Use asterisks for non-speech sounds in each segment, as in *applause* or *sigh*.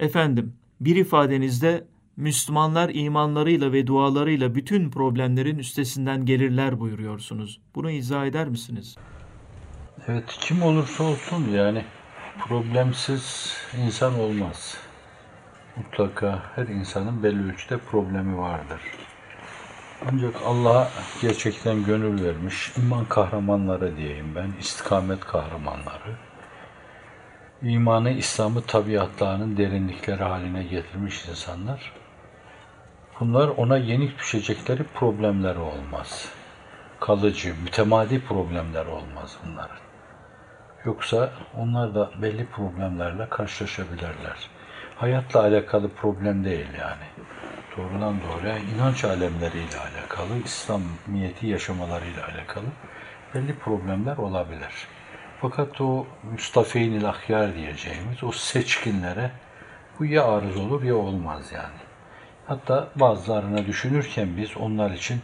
Efendim, bir ifadenizde Müslümanlar imanlarıyla ve dualarıyla bütün problemlerin üstesinden gelirler buyuruyorsunuz. Bunu izah eder misiniz? Evet, kim olursa olsun yani problemsiz insan olmaz. Mutlaka her insanın belli ölçüde problemi vardır. Ancak Allah'a gerçekten gönül vermiş iman kahramanları diyeyim ben, istikamet kahramanları. İmanı, İslam'ı tabiatlarının derinlikleri haline getirmiş insanlar. Bunlar ona yenik düşecekleri problemleri olmaz. Kalıcı, mütemadi problemler olmaz bunların. Yoksa onlar da belli problemlerle karşılaşabilirler. Hayatla alakalı problem değil yani. Doğrudan doğruya inanç alemleriyle alakalı, İslamiyeti yaşamalarıyla alakalı belli problemler olabilir. Fakat o Mustafeyn-i Ahyar diyeceğimiz o seçkinlere bu ya arız olur ya olmaz yani. Hatta bazılarına düşünürken biz onlar için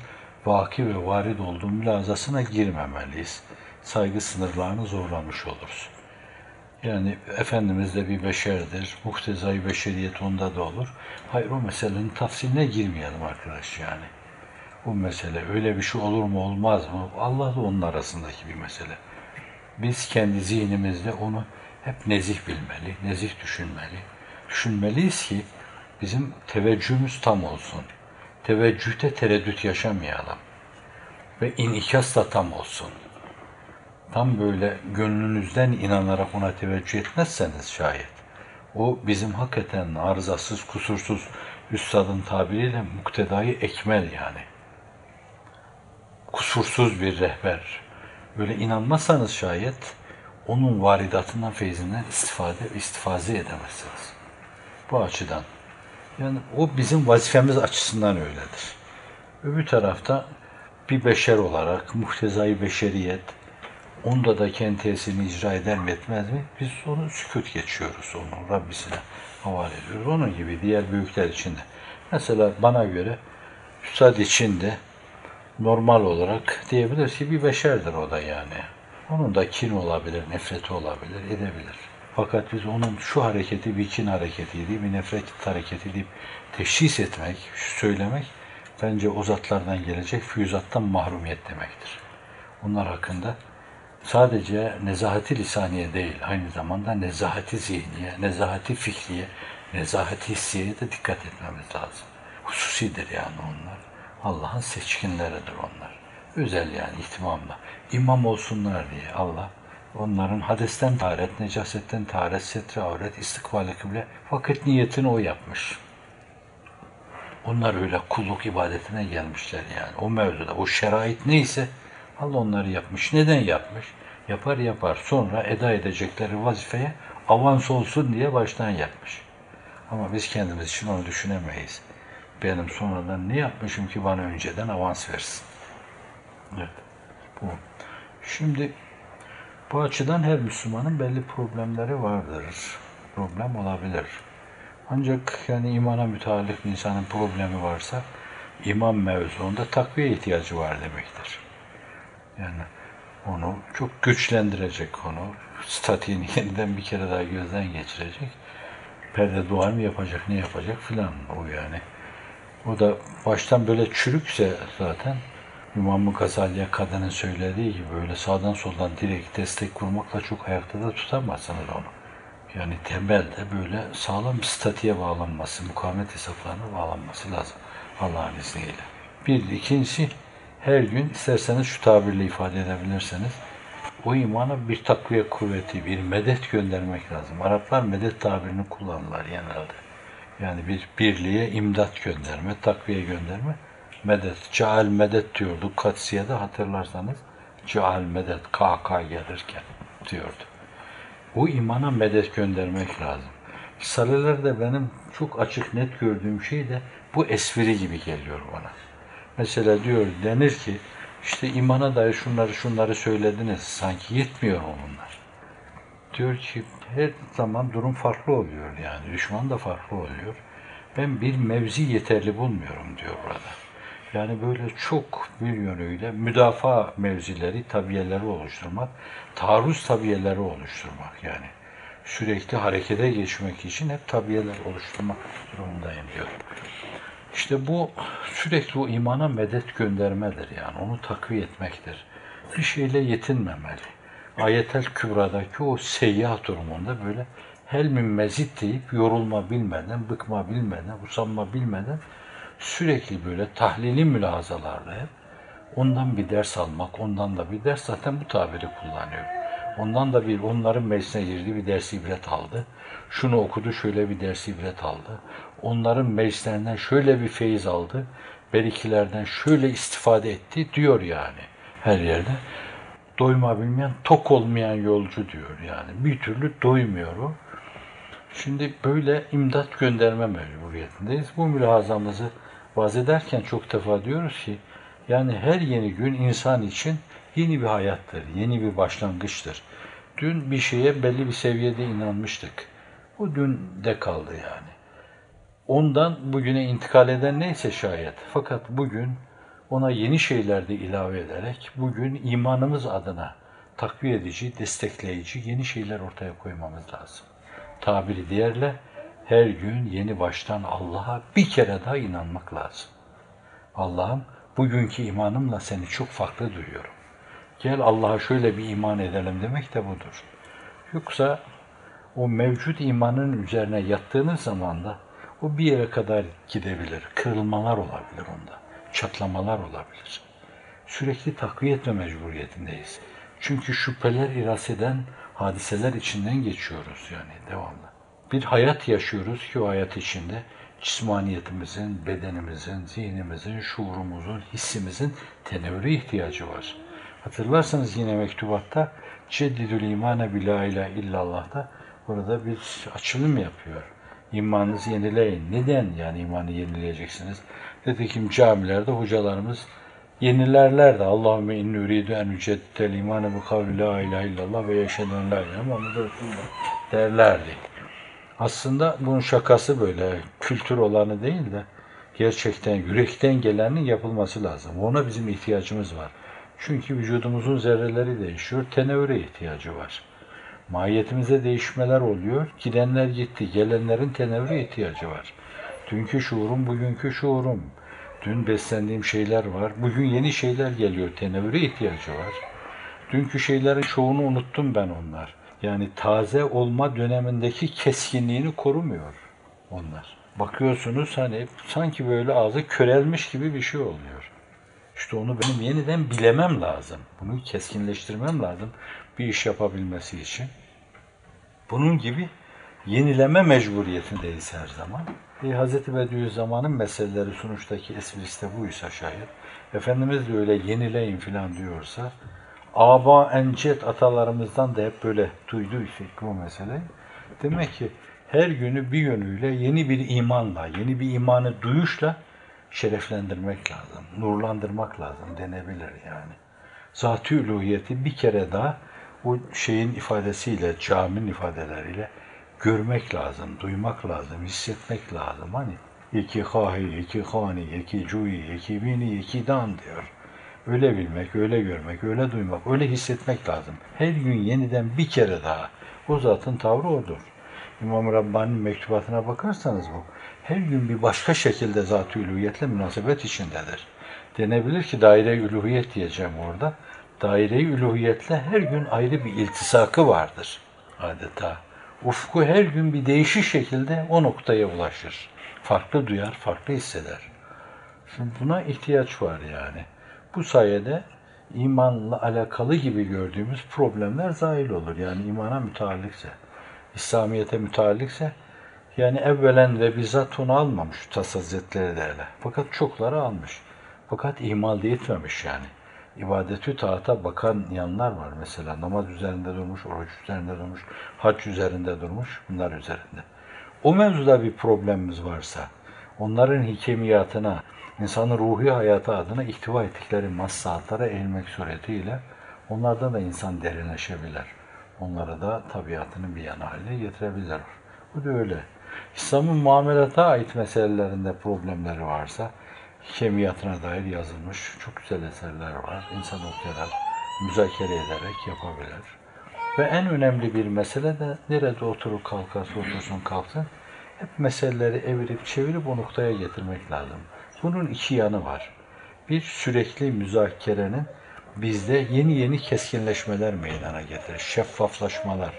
vaki ve varid olduğu mülazasına girmemeliyiz. Saygı sınırlarını zorlamış oluruz. Yani Efendimiz de bir beşerdir, muhtezai beşeriyet onda da olur. Hayır o meselenin tafsiline girmeyelim arkadaş yani. Bu mesele öyle bir şey olur mu olmaz mı? Allah da onun arasındaki bir mesele. Biz kendi zihnimizde onu hep nezih bilmeli, nezih düşünmeli. Düşünmeliyiz ki bizim teveccühümüz tam olsun. Teveccühte tereddüt yaşamayalım. Ve inikas da tam olsun. Tam böyle gönlünüzden inanarak ona teveccüh etmezseniz şayet, o bizim hakikaten arızasız, kusursuz, üstadın tabiriyle muktedayı ekmel yani. Kusursuz bir rehber. Böyle inanmazsanız şayet, onun varidatından, feyzinden istifade, istifaze edemezsiniz. Bu açıdan. Yani o bizim vazifemiz açısından öyledir. Öbür tarafta bir beşer olarak muhtezai beşeriyet, onda da kendi tesirini icra eder mi etmez mi? Biz onu sükut geçiyoruz onu Rabbisine havale ediyoruz. Onun gibi diğer büyükler için de. Mesela bana göre Üstad için de normal olarak diyebiliriz ki bir beşerdir o da yani. Onun da kin olabilir, nefreti olabilir, edebilir. Fakat biz onun şu hareketi bir kin hareketiydi, bir nefret hareketi deyip teşhis etmek, söylemek bence o zatlardan gelecek füyüzattan mahrumiyet demektir. Onlar hakkında sadece nezahati lisaniye değil, aynı zamanda nezahati zihniye, nezahati fikriye, nezahati hissiyeye de dikkat etmemiz lazım. Hususidir yani onlar. Allah'ın seçkinleridir onlar. Özel yani ihtimamla. İmam olsunlar diye Allah onların hadesten taharet, necasetten taharet, setre avret, istikbale kıble fakat niyetini o yapmış. Onlar öyle kulluk ibadetine gelmişler yani. O mevzuda, o şerait neyse Allah onları yapmış. Neden yapmış? Yapar yapar. Sonra eda edecekleri vazifeye avans olsun diye baştan yapmış. Ama biz kendimiz için onu düşünemeyiz. Benim sonradan ne yapmışım ki bana önceden avans versin? Evet. Bu. Şimdi bu açıdan her Müslümanın belli problemleri vardır. Problem olabilir. Ancak yani imana müteallik insanın problemi varsa iman mevzuunda takviye ihtiyacı var demektir. Yani onu çok güçlendirecek onu. Statiğini *laughs* yeniden bir kere daha gözden geçirecek. Perde duvar mı yapacak, ne yapacak filan o yani. O da baştan böyle çürükse zaten İmam-ı Gazali'ye kadının söylediği gibi böyle sağdan soldan direkt destek kurmakla çok ayakta da tutamazsınız onu. Yani temelde böyle sağlam bir statiğe bağlanması, mukavemet hesaplarına bağlanması lazım Allah'ın izniyle. Bir, ikincisi her gün isterseniz şu tabirle ifade edebilirseniz o imana bir takviye kuvveti, bir medet göndermek lazım. Araplar medet tabirini kullanırlar genelde. Yani bir birliğe imdat gönderme, takviye gönderme, medet. Ceal medet diyorduk Katsiye'de hatırlarsanız. Ceal medet, KK gelirken diyordu. Bu imana medet göndermek lazım. Risalelerde benim çok açık net gördüğüm şey de bu esviri gibi geliyor bana. Mesela diyor denir ki işte imana dair şunları şunları söylediniz sanki yetmiyor mu bunlar? Diyor ki her zaman durum farklı oluyor yani düşman da farklı oluyor. Ben bir mevzi yeterli bulmuyorum diyor burada. Yani böyle çok bir yönüyle müdafaa mevzileri, tabiyeleri oluşturmak, taarruz tabiyeleri oluşturmak yani. sürekli harekete geçmek için hep tabiyeler oluşturmak durumundayım diyor. İşte bu sürekli o imana medet göndermedir yani onu takviye etmektir. Bir şeyle yetinmemeli. Ayetel Kübra'daki o seyyah durumunda böyle helmin mezit deyip yorulma bilmeden, bıkma bilmeden, usanma bilmeden sürekli böyle tahlili mülahazalarla hep ondan bir ders almak, ondan da bir ders zaten bu tabiri kullanıyor. Ondan da bir onların meclisine girdi bir ders ibret aldı. Şunu okudu şöyle bir ders ibret aldı. Onların meclislerinden şöyle bir feyiz aldı. Berikilerden şöyle istifade etti diyor yani her yerde. Doyma bilmeyen, tok olmayan yolcu diyor yani. Bir türlü doymuyor. Şimdi böyle imdat gönderme mecburiyetindeyiz. Bu mülahazamızı vaz ederken çok defa diyoruz ki yani her yeni gün insan için yeni bir hayattır, yeni bir başlangıçtır. Dün bir şeye belli bir seviyede inanmıştık. Bu dün de kaldı yani. Ondan bugüne intikal eden neyse şayet. Fakat bugün ona yeni şeyler de ilave ederek bugün imanımız adına takviye edici, destekleyici yeni şeyler ortaya koymamız lazım. Tabiri diğerle her gün yeni baştan Allah'a bir kere daha inanmak lazım. Allah'ım bugünkü imanımla seni çok farklı duyuyorum. Gel Allah'a şöyle bir iman edelim demek de budur. Yoksa o mevcut imanın üzerine yattığınız zaman da o bir yere kadar gidebilir. Kırılmalar olabilir onda. Çatlamalar olabilir. Sürekli takviye etme mecburiyetindeyiz. Çünkü şüpheler iras eden hadiseler içinden geçiyoruz yani devamlı. Bir hayat yaşıyoruz ki o hayat içinde cismaniyetimizin, bedenimizin, zihnimizin, şuurumuzun, hissimizin tenevvürü ihtiyacı var. Hatırlarsanız yine mektubatta Ceddidül imane bi la ilahe illallah'ta burada bir açılım yapıyor. İmanınızı yenileyin. Neden yani imanı yenileyeceksiniz? Nitekim camilerde hocalarımız yenilerler de Allahümme inni uridu en üceddel imane bi kavli la ilahe illallah ve yeşheden la ilahe Muhammed derlerdi. Aslında bunun şakası böyle kültür olanı değil de gerçekten yürekten gelenin yapılması lazım. Ona bizim ihtiyacımız var. Çünkü vücudumuzun zerreleri değişiyor, tenevvüre ihtiyacı var. Mahiyetimize değişmeler oluyor, gidenler gitti, gelenlerin tenevvüre ihtiyacı var. Dünkü şuurum, bugünkü şuurum. Dün beslendiğim şeyler var, bugün yeni şeyler geliyor, tenevvüre ihtiyacı var. Dünkü şeylerin çoğunu unuttum ben onlar. Yani taze olma dönemindeki keskinliğini korumuyor onlar. Bakıyorsunuz hani sanki böyle ağzı körelmiş gibi bir şey oluyor. İşte onu benim yeniden bilemem lazım. Bunu keskinleştirmem lazım bir iş yapabilmesi için. Bunun gibi yenileme mecburiyetindeyiz her zaman. E, Hz. Bediüzzaman'ın meseleleri sonuçtaki esprisi de buysa şayet. Efendimiz de öyle yenileyin filan diyorsa aba encet atalarımızdan da hep böyle duyduysak bu mesele. Demek ki her günü bir yönüyle yeni bir imanla, yeni bir imanı duyuşla şereflendirmek lazım, nurlandırmak lazım denebilir yani. Zat-ı bir kere daha bu şeyin ifadesiyle, caminin ifadeleriyle görmek lazım, duymak lazım, hissetmek lazım. Hani iki hahi, iki hani, iki cuyi, iki bini, iki dan diyor. Öyle bilmek, öyle görmek, öyle duymak, öyle hissetmek lazım. Her gün yeniden bir kere daha. O zatın tavrı odur. İmam Rabbani'nin mektubatına bakarsanız bu her gün bir başka şekilde zat-ı üluhiyetle münasebet içindedir. Denebilir ki daire-i üluhiyet diyeceğim orada. Daire-i üluhiyetle her gün ayrı bir iltisakı vardır adeta. Ufku her gün bir değişik şekilde o noktaya ulaşır. Farklı duyar, farklı hisseder. Şimdi buna ihtiyaç var yani. Bu sayede imanla alakalı gibi gördüğümüz problemler zahil olur. Yani imana müteallikse, İslamiyet'e müteallikse yani evvelen ve bizzat onu almamış Tas Hazretleri de öyle. Fakat çokları almış. Fakat ihmal etmemiş yani. İbadetü taata bakan yanlar var mesela. Namaz üzerinde durmuş, oruç üzerinde durmuş, hac üzerinde durmuş, bunlar üzerinde. O mevzuda bir problemimiz varsa, onların hikemiyatına, insanın ruhi hayatı adına ihtiva ettikleri maslahatlara eğilmek suretiyle onlardan da insan derinleşebilir. Onları da tabiatının bir yana haline getirebilir. Bu da öyle. İslam'ın muamelata ait meselelerinde problemleri varsa kemiyatına dair yazılmış çok güzel eserler var. İnsan okuyarak, müzakere ederek yapabilir. Ve en önemli bir mesele de nerede oturur kalkarsa otursun kalksın hep meseleleri evirip çevirip o noktaya getirmek lazım. Bunun iki yanı var. Bir sürekli müzakerenin bizde yeni yeni keskinleşmeler meydana getirir. Şeffaflaşmalar.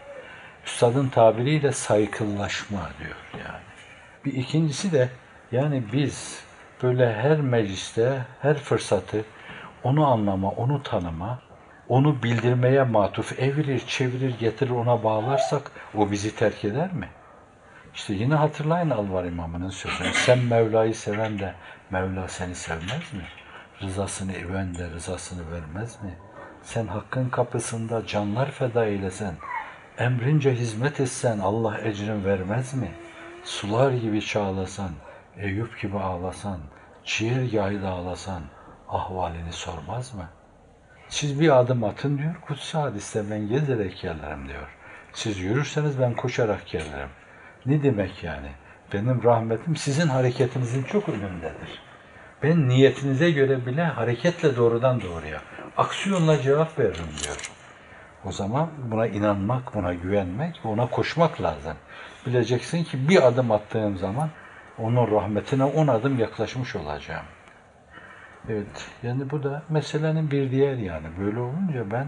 Üstadın tabiriyle saykıllaşma diyor yani. Bir ikincisi de yani biz böyle her mecliste her fırsatı onu anlama, onu tanıma, onu bildirmeye matuf evirir, çevirir, getirir ona bağlarsak o bizi terk eder mi? İşte yine hatırlayın Alvar İmamı'nın sözünü. Sen Mevla'yı seven de Mevla seni sevmez mi? Rızasını iven de rızasını vermez mi? Sen hakkın kapısında canlar feda eylesen, emrince hizmet etsen Allah ecrin vermez mi? Sular gibi çağlasan, Eyüp gibi ağlasan, ciğer yağı dağlasan, ahvalini sormaz mı? Siz bir adım atın diyor, kutsi hadiste ben gezerek gelirim diyor. Siz yürürseniz ben koşarak gelirim. Ne demek yani? Benim rahmetim sizin hareketinizin çok önündedir. Ben niyetinize göre bile hareketle doğrudan doğruya, aksiyonla cevap veririm diyor. O zaman buna inanmak, buna güvenmek, ona koşmak lazım. Bileceksin ki bir adım attığım zaman onun rahmetine on adım yaklaşmış olacağım. Evet, yani bu da meselenin bir diğer yani. Böyle olunca ben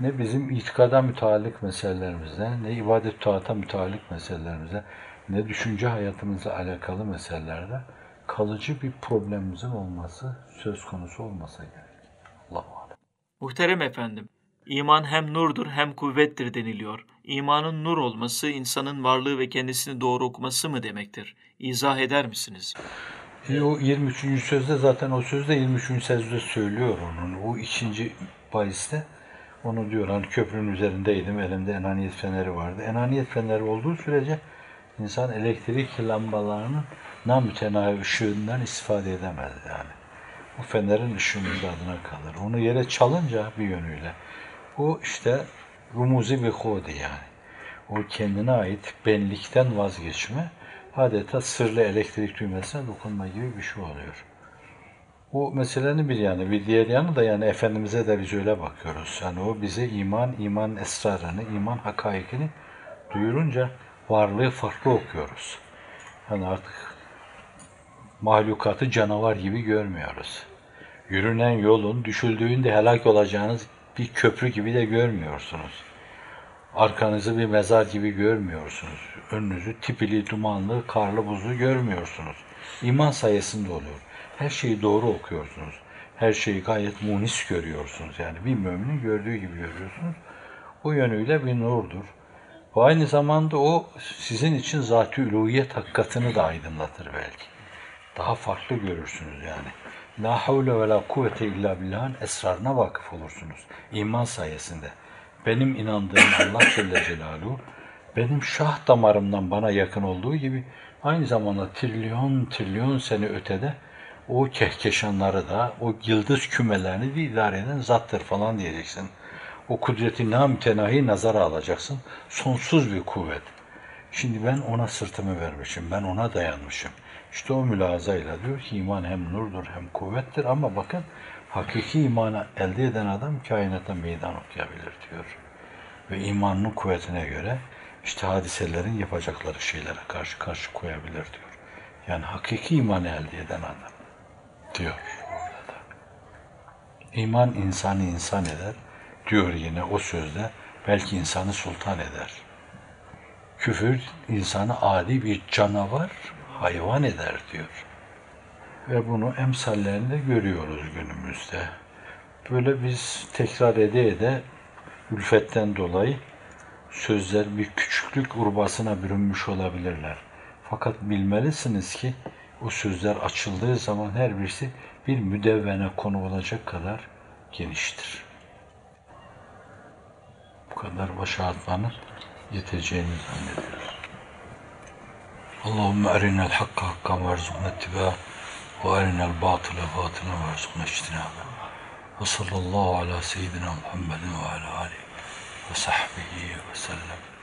ne bizim itikada müteallik meselelerimizde, ne ibadet taata müteallik meselelerimizde, ne düşünce hayatımızla alakalı meselelerde kalıcı bir problemimizin olması söz konusu olmasa gerek. Allahu alem. Muhterem efendim, iman hem nurdur hem kuvvettir deniliyor. İmanın nur olması insanın varlığı ve kendisini doğru okuması mı demektir? İzah eder misiniz? E, o 23. sözde zaten o sözde 23. sözde söylüyor onun. O ikinci bahiste onu diyor hani köprünün üzerindeydim elimde enaniyet feneri vardı. Enaniyet feneri olduğu sürece insan elektrik lambalarının namütenahi ışığından istifade edemez yani. O fenerin ışığının adına kalır. Onu yere çalınca bir yönüyle o işte rumuzi bir kodi yani. O kendine ait benlikten vazgeçme adeta sırlı elektrik düğmesine dokunma gibi bir şey oluyor. Bu meselenin bir yanı, bir diğer yanı da yani Efendimiz'e de biz öyle bakıyoruz. Yani o bize iman, iman esrarını, iman hakaikini duyurunca varlığı farklı okuyoruz. Yani artık mahlukatı canavar gibi görmüyoruz. Yürünen yolun düşüldüğünde helak olacağınız bir köprü gibi de görmüyorsunuz. Arkanızı bir mezar gibi görmüyorsunuz. Önünüzü tipili, dumanlı, karlı, buzlu görmüyorsunuz. İman sayesinde oluyor. Her şeyi doğru okuyorsunuz. Her şeyi gayet munis görüyorsunuz. Yani bir müminin gördüğü gibi görüyorsunuz. O yönüyle bir nurdur. Ve aynı zamanda o sizin için zat-ı hakikatini de aydınlatır belki. Daha farklı görürsünüz yani. La havle ve la kuvvete illa billah'ın esrarına vakıf olursunuz. İman sayesinde. Benim inandığım Allah Celle Celaluhu, benim şah damarımdan bana yakın olduğu gibi aynı zamanda trilyon trilyon sene ötede o kehkeşanları da, o yıldız kümelerini de idare eden zattır falan diyeceksin. O kudreti namütenahi nazara alacaksın. Sonsuz bir kuvvet. Şimdi ben ona sırtımı vermişim, ben ona dayanmışım. İşte o mülazayla diyor ki iman hem nurdur hem kuvvettir ama bakın hakiki imanı elde eden adam kainata meydan okuyabilir diyor. Ve imanının kuvvetine göre işte hadiselerin yapacakları şeylere karşı karşı koyabilir diyor. Yani hakiki imanı elde eden adam diyor orada da. İman insanı insan eder diyor yine o sözde belki insanı sultan eder. Küfür insanı adi bir canavar, hayvan eder diyor. Ve bunu emsallerinde görüyoruz günümüzde. Böyle biz tekrar ede ede ülfetten dolayı sözler bir küçüklük urbasına bürünmüş olabilirler. Fakat bilmelisiniz ki o sözler açıldığı zaman her birisi bir müdevvene konu olacak kadar geniştir. Bu kadar başa atmanın yeteceğini zannediyoruz. اللهم أرنا الحق حقا وارزقنا اتباعه وأرنا الباطل باطلا وارزقنا اجتنابه. وصلى الله على سيدنا محمد وعلى آله وصحبه وسلم.